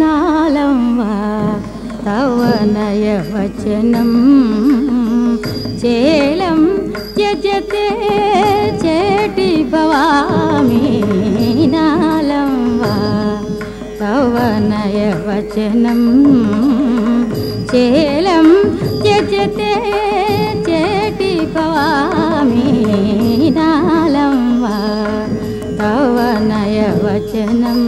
నాలం వా తవ నయవచనం చేలం త్యజతే చేటి భవామి నాలం వా తవ నయవచనం చేలం త్యజతే చేటి భవామి నాలం వా తవ నయవచనం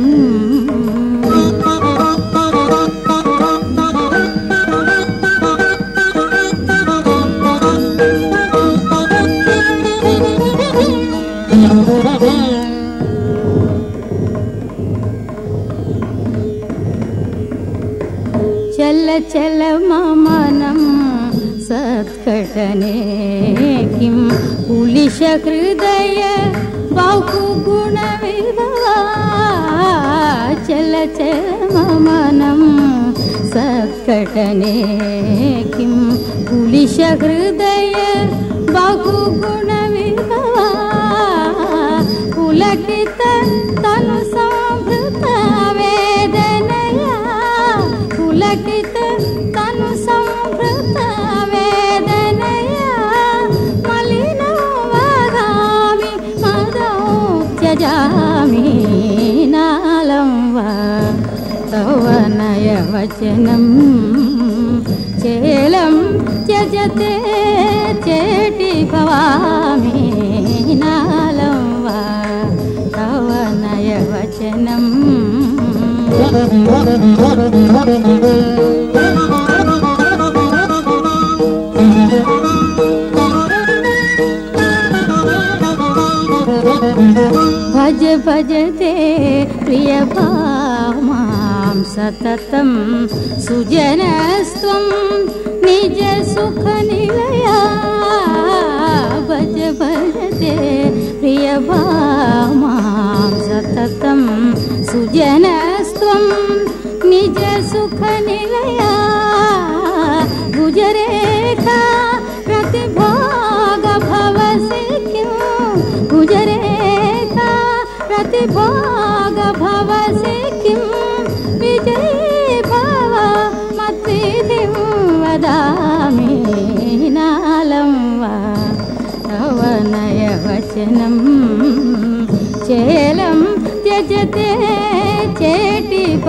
चल ममनं सत्कटने किं पुलिशहृदय बहुगुणविधा चल चल मनम् किं पुलिशहृदय बहुगुणविदा पुलकित వచనం చేలం త్యజతే చేటి భవామి నాలం వా తవ నయవచనం భజ భజతే ప్రియ మాం सततं सुजनस्त्वं निजसुखनिलया भज भजते प्रियभामां सततं सुजनस्त्वं निजसुखनिलया सुख निय गुजरेखा प्रतिभाग भिखं गुजरेका प्रतिभाग भव वचनं चेलं त्यजते चेटिवामिनिना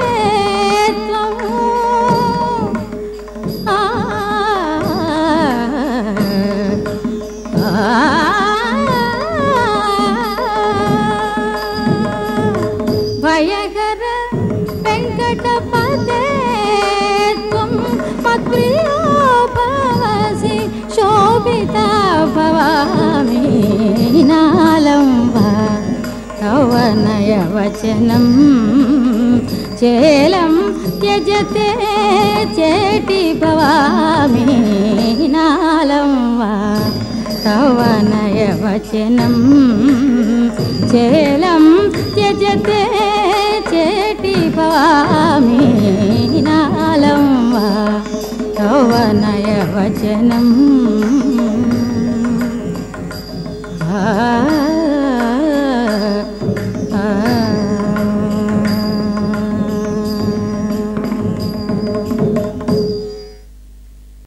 వచనం చేలం త్యజతే చేటి భవామి నాలం వా తవ నయవచనం చేలం త్యజతే చేటి భవామి నాలం వా తవ నయవచనం